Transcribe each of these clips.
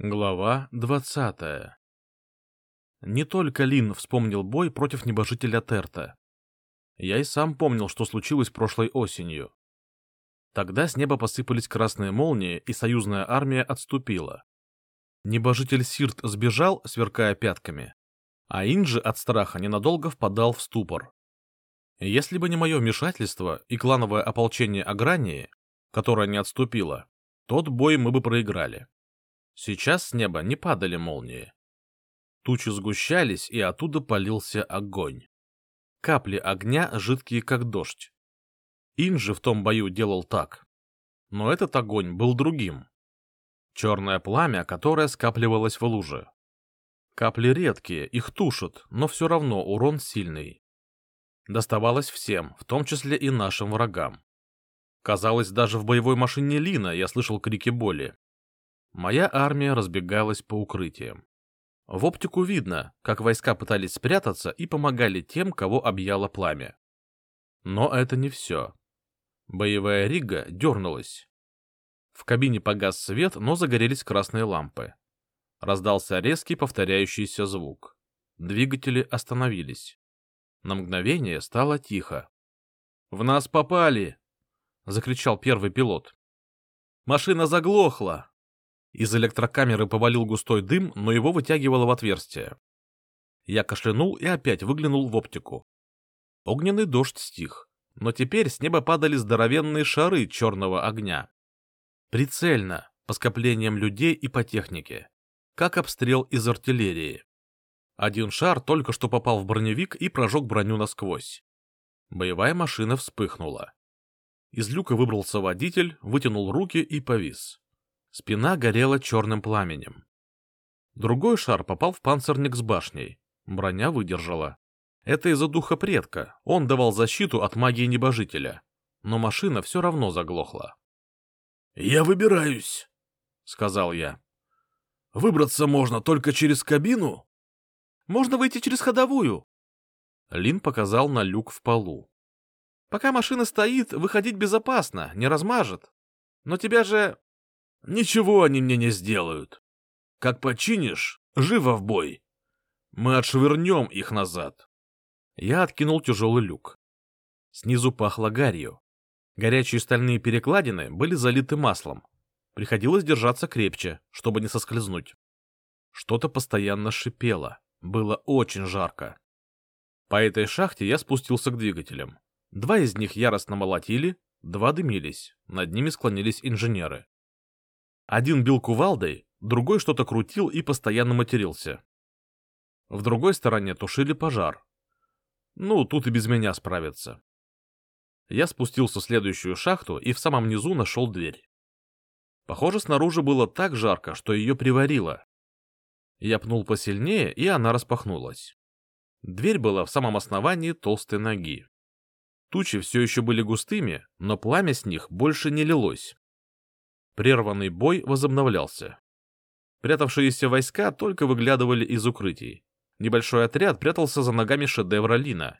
Глава двадцатая Не только Лин вспомнил бой против небожителя Терта. Я и сам помнил, что случилось прошлой осенью. Тогда с неба посыпались красные молнии, и союзная армия отступила. Небожитель Сирт сбежал, сверкая пятками, а Инджи от страха ненадолго впадал в ступор. Если бы не мое вмешательство и клановое ополчение Агрании, которое не отступило, тот бой мы бы проиграли. Сейчас с неба не падали молнии. Тучи сгущались, и оттуда полился огонь. Капли огня жидкие, как дождь. Инжи в том бою делал так. Но этот огонь был другим. Черное пламя, которое скапливалось в луже. Капли редкие, их тушат, но все равно урон сильный. Доставалось всем, в том числе и нашим врагам. Казалось, даже в боевой машине Лина я слышал крики боли. Моя армия разбегалась по укрытиям. В оптику видно, как войска пытались спрятаться и помогали тем, кого объяло пламя. Но это не все. Боевая рига дернулась. В кабине погас свет, но загорелись красные лампы. Раздался резкий повторяющийся звук. Двигатели остановились. На мгновение стало тихо. «В нас попали!» — закричал первый пилот. «Машина заглохла!» Из электрокамеры повалил густой дым, но его вытягивало в отверстие. Я кашлянул и опять выглянул в оптику. Огненный дождь стих, но теперь с неба падали здоровенные шары черного огня. Прицельно, по скоплениям людей и по технике, как обстрел из артиллерии. Один шар только что попал в броневик и прожег броню насквозь. Боевая машина вспыхнула. Из люка выбрался водитель, вытянул руки и повис. Спина горела черным пламенем. Другой шар попал в панцирник с башней. Броня выдержала. Это из-за духа предка, он давал защиту от магии небожителя. Но машина все равно заглохла. «Я выбираюсь», — сказал я. «Выбраться можно только через кабину?» «Можно выйти через ходовую». Лин показал на люк в полу. «Пока машина стоит, выходить безопасно, не размажет. Но тебя же Ничего они мне не сделают. Как починишь, живо в бой. Мы отшвырнем их назад. Я откинул тяжелый люк. Снизу пахло гарью. Горячие стальные перекладины были залиты маслом. Приходилось держаться крепче, чтобы не соскользнуть. Что-то постоянно шипело. Было очень жарко. По этой шахте я спустился к двигателям. Два из них яростно молотили, два дымились, над ними склонились инженеры. Один бил кувалдой, другой что-то крутил и постоянно матерился. В другой стороне тушили пожар. Ну, тут и без меня справятся. Я спустился в следующую шахту и в самом низу нашел дверь. Похоже, снаружи было так жарко, что ее приварило. Я пнул посильнее, и она распахнулась. Дверь была в самом основании толстой ноги. Тучи все еще были густыми, но пламя с них больше не лилось. Прерванный бой возобновлялся. Прятавшиеся войска только выглядывали из укрытий. Небольшой отряд прятался за ногами шедевра Лина.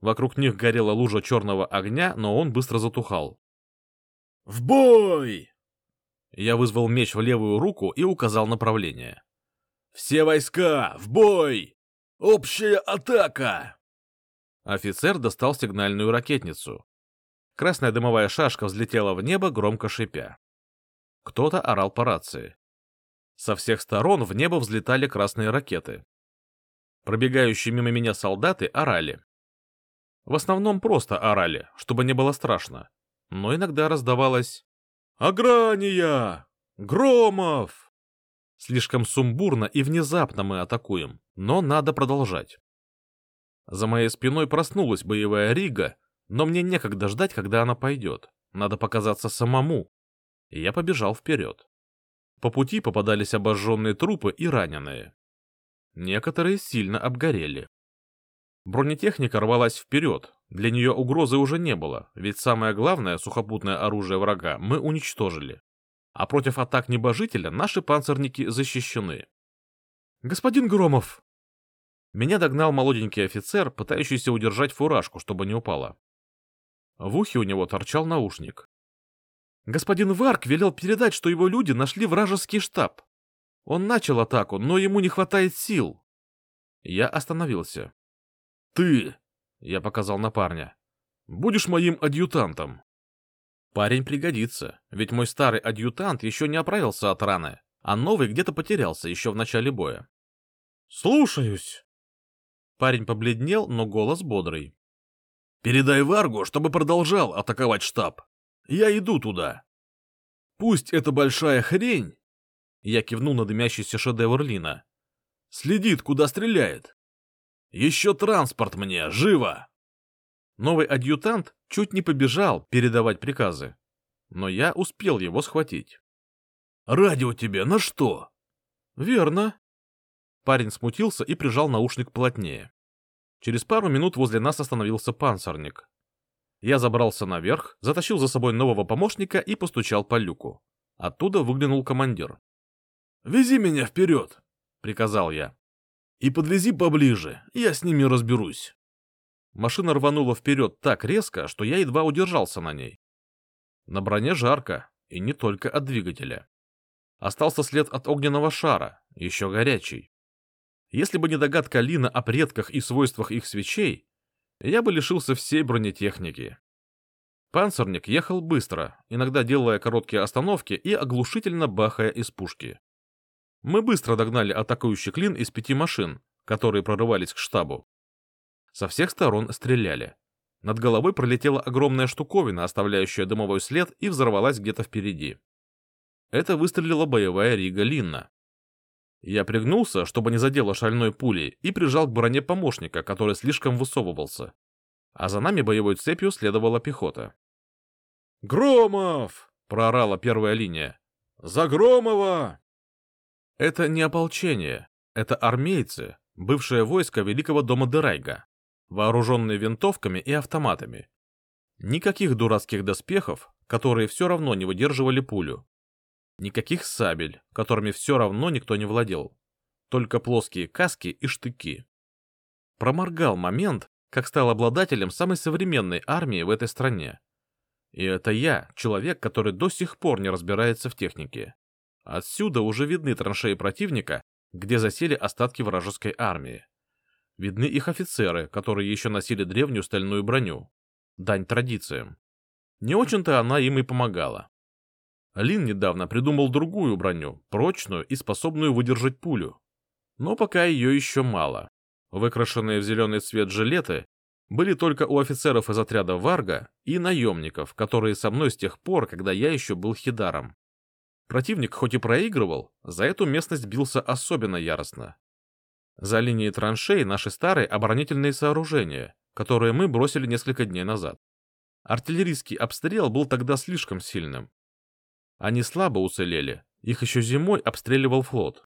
Вокруг них горела лужа черного огня, но он быстро затухал. «В бой!» Я вызвал меч в левую руку и указал направление. «Все войска! В бой! Общая атака!» Офицер достал сигнальную ракетницу. Красная дымовая шашка взлетела в небо, громко шипя. Кто-то орал по рации. Со всех сторон в небо взлетали красные ракеты. Пробегающие мимо меня солдаты орали. В основном просто орали, чтобы не было страшно. Но иногда раздавалось «Аграния! Громов!» Слишком сумбурно и внезапно мы атакуем, но надо продолжать. За моей спиной проснулась боевая Рига, но мне некогда ждать, когда она пойдет. Надо показаться самому, и я побежал вперед. По пути попадались обожженные трупы и раненые. Некоторые сильно обгорели. Бронетехника рвалась вперед, для нее угрозы уже не было, ведь самое главное сухопутное оружие врага мы уничтожили. А против атак небожителя наши панцирники защищены. «Господин Громов!» Меня догнал молоденький офицер, пытающийся удержать фуражку, чтобы не упала. В ухе у него торчал наушник. Господин Варк велел передать, что его люди нашли вражеский штаб. Он начал атаку, но ему не хватает сил. Я остановился. «Ты!» — я показал на парня. «Будешь моим адъютантом». Парень пригодится, ведь мой старый адъютант еще не оправился от раны, а новый где-то потерялся еще в начале боя. «Слушаюсь!» Парень побледнел, но голос бодрый. «Передай Варгу, чтобы продолжал атаковать штаб. Я иду туда. Пусть эта большая хрень...» Я кивнул на дымящийся шедевр Лина. «Следит, куда стреляет. Еще транспорт мне, живо!» Новый адъютант чуть не побежал передавать приказы, но я успел его схватить. «Радио тебе на что?» «Верно». Парень смутился и прижал наушник плотнее. Через пару минут возле нас остановился панцирник. Я забрался наверх, затащил за собой нового помощника и постучал по люку. Оттуда выглянул командир. «Вези меня вперед!» — приказал я. «И подвези поближе, я с ними разберусь». Машина рванула вперед так резко, что я едва удержался на ней. На броне жарко, и не только от двигателя. Остался след от огненного шара, еще горячий. Если бы не догадка Лина о предках и свойствах их свечей, я бы лишился всей бронетехники. Панцирник ехал быстро, иногда делая короткие остановки и оглушительно бахая из пушки. Мы быстро догнали атакующий клин из пяти машин, которые прорывались к штабу. Со всех сторон стреляли. Над головой пролетела огромная штуковина, оставляющая дымовой след, и взорвалась где-то впереди. Это выстрелила боевая Рига Линна. Я пригнулся, чтобы не задело шальной пулей, и прижал к броне помощника, который слишком высовывался. А за нами боевой цепью следовала пехота. «Громов!» — проорала первая линия. «За Громова!» Это не ополчение, это армейцы, бывшее войско Великого дома Дерайга вооруженные винтовками и автоматами. Никаких дурацких доспехов, которые все равно не выдерживали пулю. Никаких сабель, которыми все равно никто не владел. Только плоские каски и штыки. Проморгал момент, как стал обладателем самой современной армии в этой стране. И это я, человек, который до сих пор не разбирается в технике. Отсюда уже видны траншеи противника, где засели остатки вражеской армии. Видны их офицеры, которые еще носили древнюю стальную броню. Дань традициям. Не очень-то она им и помогала. Лин недавно придумал другую броню, прочную и способную выдержать пулю. Но пока ее еще мало. Выкрашенные в зеленый цвет жилеты были только у офицеров из отряда Варга и наемников, которые со мной с тех пор, когда я еще был хидаром. Противник хоть и проигрывал, за эту местность бился особенно яростно. За линией траншей наши старые оборонительные сооружения, которые мы бросили несколько дней назад. Артиллерийский обстрел был тогда слишком сильным. Они слабо уцелели, их еще зимой обстреливал флот.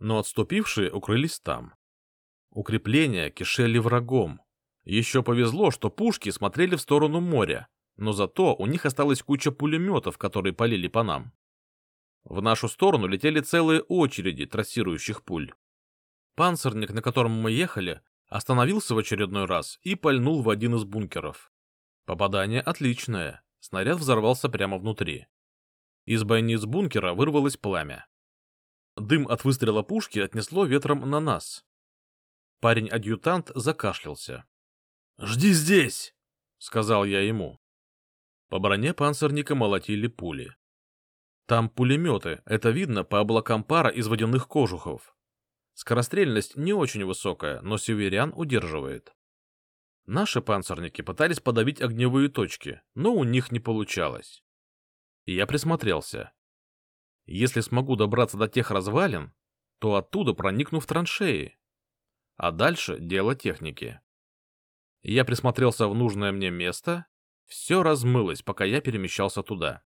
Но отступившие укрылись там. Укрепления кишели врагом. Еще повезло, что пушки смотрели в сторону моря, но зато у них осталась куча пулеметов, которые полили по нам. В нашу сторону летели целые очереди трассирующих пуль. Панцирник, на котором мы ехали, остановился в очередной раз и пальнул в один из бункеров. Попадание отличное, снаряд взорвался прямо внутри. Из бойниц бункера вырвалось пламя. Дым от выстрела пушки отнесло ветром на нас. Парень-адъютант закашлялся. «Жди здесь!» — сказал я ему. По броне панцирника молотили пули. Там пулеметы, это видно по облакам пара из водяных кожухов. Скорострельность не очень высокая, но северян удерживает. Наши панцирники пытались подавить огневые точки, но у них не получалось. Я присмотрелся. Если смогу добраться до тех развалин, то оттуда проникну в траншеи. А дальше дело техники. Я присмотрелся в нужное мне место, все размылось, пока я перемещался туда.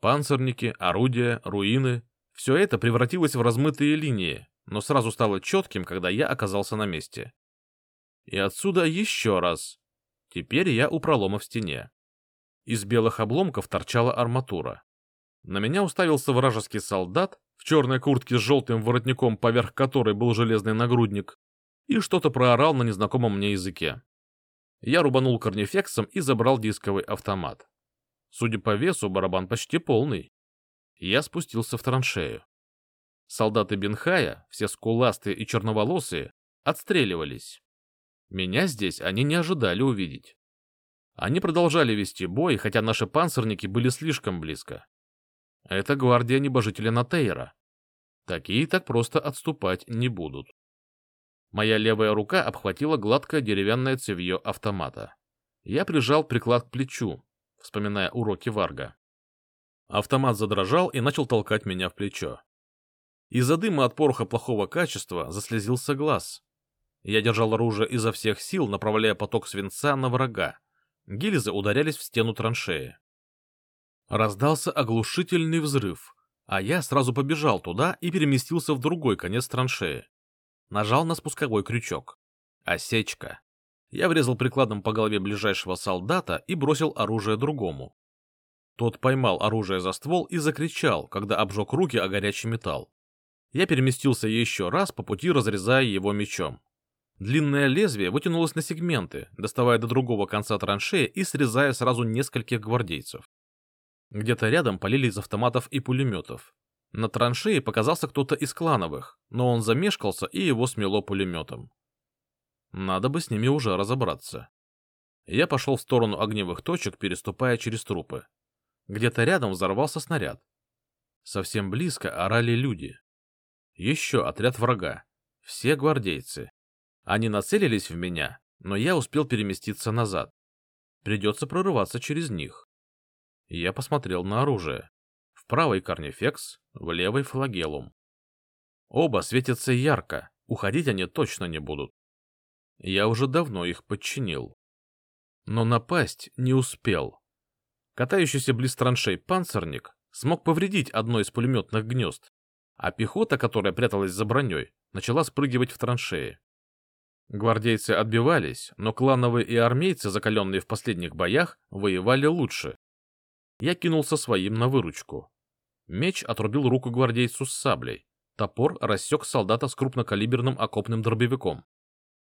Панцирники, орудия, руины — все это превратилось в размытые линии, но сразу стало четким, когда я оказался на месте. И отсюда еще раз. Теперь я у пролома в стене. Из белых обломков торчала арматура. На меня уставился вражеский солдат в черной куртке с желтым воротником, поверх которой был железный нагрудник, и что-то проорал на незнакомом мне языке. Я рубанул корнифексом и забрал дисковый автомат. Судя по весу, барабан почти полный. Я спустился в траншею. Солдаты Бенхая, все скуластые и черноволосые, отстреливались. Меня здесь они не ожидали увидеть. Они продолжали вести бой, хотя наши панцирники были слишком близко. Это гвардия небожителя Натейра. Такие так просто отступать не будут. Моя левая рука обхватила гладкое деревянное цевье автомата. Я прижал приклад к плечу, вспоминая уроки Варга. Автомат задрожал и начал толкать меня в плечо. Из-за дыма от пороха плохого качества заслезился глаз. Я держал оружие изо всех сил, направляя поток свинца на врага. Гильзы ударялись в стену траншеи. Раздался оглушительный взрыв, а я сразу побежал туда и переместился в другой конец траншеи. Нажал на спусковой крючок. Осечка. Я врезал прикладом по голове ближайшего солдата и бросил оружие другому. Тот поймал оружие за ствол и закричал, когда обжег руки о горячий металл. Я переместился еще раз, по пути разрезая его мечом. Длинное лезвие вытянулось на сегменты, доставая до другого конца траншеи и срезая сразу нескольких гвардейцев. Где-то рядом полили из автоматов и пулеметов. На траншее показался кто-то из клановых, но он замешкался и его смело пулеметом. Надо бы с ними уже разобраться. Я пошел в сторону огневых точек, переступая через трупы. Где-то рядом взорвался снаряд. Совсем близко орали люди. Еще отряд врага. Все гвардейцы. Они нацелились в меня, но я успел переместиться назад. Придется прорываться через них. Я посмотрел на оружие правой корнифекс, в левой флагелум. Оба светятся ярко, уходить они точно не будут. Я уже давно их подчинил. Но напасть не успел. Катающийся близ траншей панцирник смог повредить одно из пулеметных гнезд, а пехота, которая пряталась за броней, начала спрыгивать в траншеи. Гвардейцы отбивались, но клановые и армейцы, закаленные в последних боях, воевали лучше. Я кинулся своим на выручку. Меч отрубил руку гвардейцу с саблей. Топор рассек солдата с крупнокалиберным окопным дробовиком.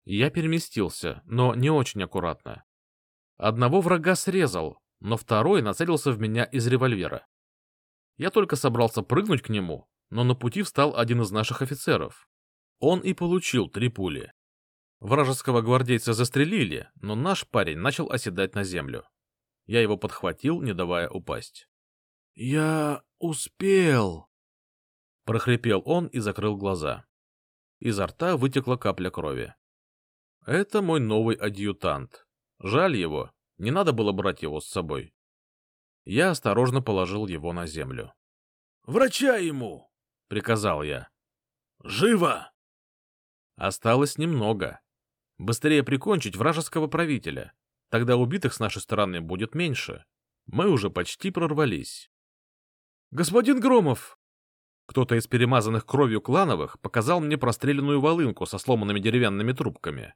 Я переместился, но не очень аккуратно. Одного врага срезал, но второй нацелился в меня из револьвера. Я только собрался прыгнуть к нему, но на пути встал один из наших офицеров. Он и получил три пули. Вражеского гвардейца застрелили, но наш парень начал оседать на землю. Я его подхватил, не давая упасть. — Я успел! — прохрипел он и закрыл глаза. Изо рта вытекла капля крови. — Это мой новый адъютант. Жаль его, не надо было брать его с собой. Я осторожно положил его на землю. — Врача ему! — приказал я. — Живо! Осталось немного. Быстрее прикончить вражеского правителя. Тогда убитых с нашей стороны будет меньше. Мы уже почти прорвались. «Господин Громов!» Кто-то из перемазанных кровью клановых показал мне простреленную волынку со сломанными деревянными трубками.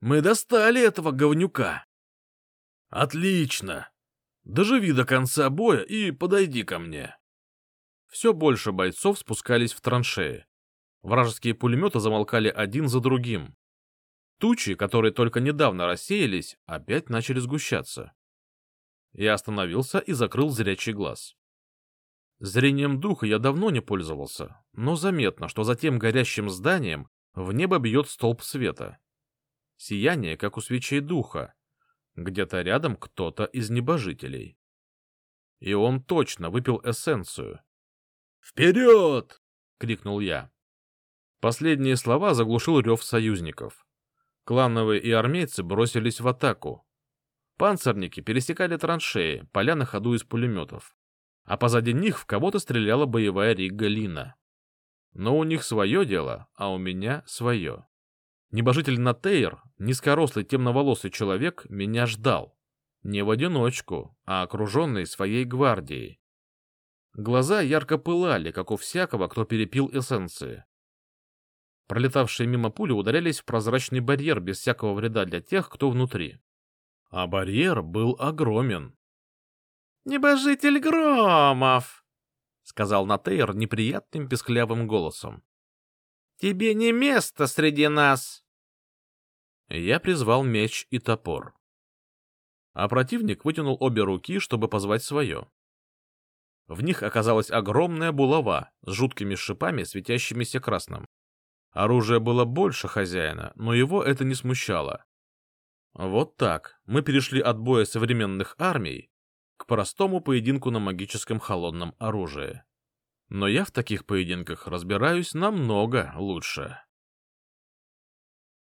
«Мы достали этого говнюка!» «Отлично! Доживи до конца боя и подойди ко мне!» Все больше бойцов спускались в траншеи. Вражеские пулеметы замолкали один за другим. Тучи, которые только недавно рассеялись, опять начали сгущаться. Я остановился и закрыл зрячий глаз. Зрением духа я давно не пользовался, но заметно, что за тем горящим зданием в небо бьет столб света. Сияние, как у свечей духа. Где-то рядом кто-то из небожителей. И он точно выпил эссенцию. «Вперед!» — крикнул я. Последние слова заглушил рев союзников. Клановые и армейцы бросились в атаку. Панцирники пересекали траншеи, поля на ходу из пулеметов а позади них в кого-то стреляла боевая Рига Лина. Но у них свое дело, а у меня свое. Небожитель Натейр, низкорослый темноволосый человек, меня ждал. Не в одиночку, а окруженный своей гвардией. Глаза ярко пылали, как у всякого, кто перепил эссенции. Пролетавшие мимо пули ударялись в прозрачный барьер без всякого вреда для тех, кто внутри. А барьер был огромен. «Небожитель Громов!» — сказал Натейр неприятным песклявым голосом. «Тебе не место среди нас!» Я призвал меч и топор. А противник вытянул обе руки, чтобы позвать свое. В них оказалась огромная булава с жуткими шипами, светящимися красным. Оружие было больше хозяина, но его это не смущало. Вот так мы перешли от боя современных армий к простому поединку на магическом холодном оружии. Но я в таких поединках разбираюсь намного лучше.